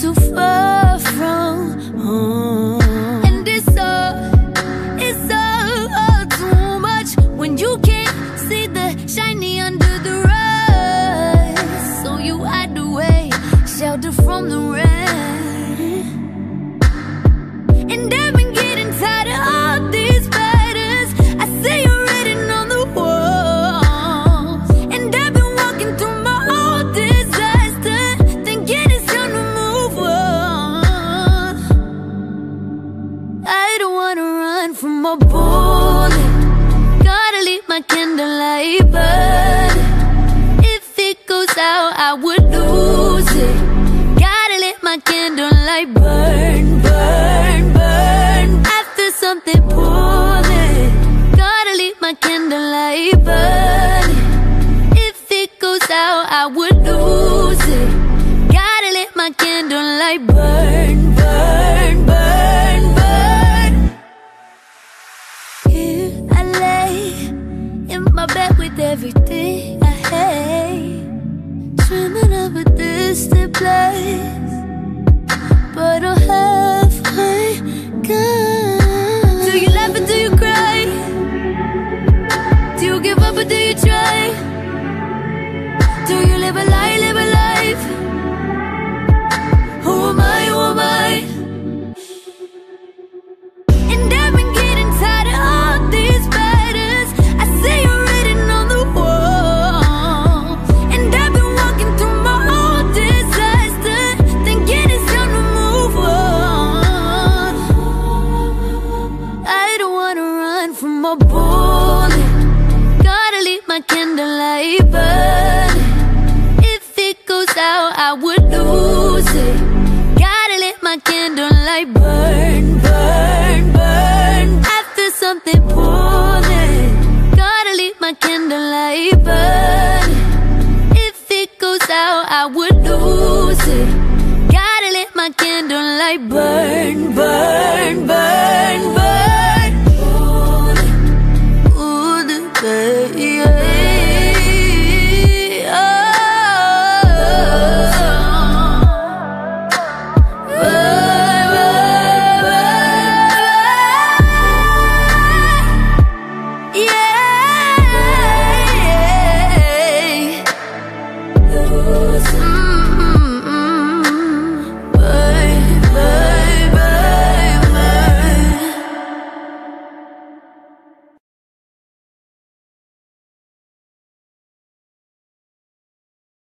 too far from home. And it's all, it's all, all oh, too much when you can't see the shiny under the rug. So you hide away, shelter from the rain. And I've bullet. Gotta leave my candlelight burn. If it goes out, I would lose it. Gotta let my candlelight burn, burn, burn. I feel something pulling. Gotta leave my candlelight burn. If it goes out, I would lose it. Gotta let my candlelight burn, burn, from a bullet. Gotta leave my candlelight burn. If it goes out, I would lose it. Gotta let my candlelight burn, burn, burn. Feel something pulling. Gotta leave my candlelight burn. If it goes out, I would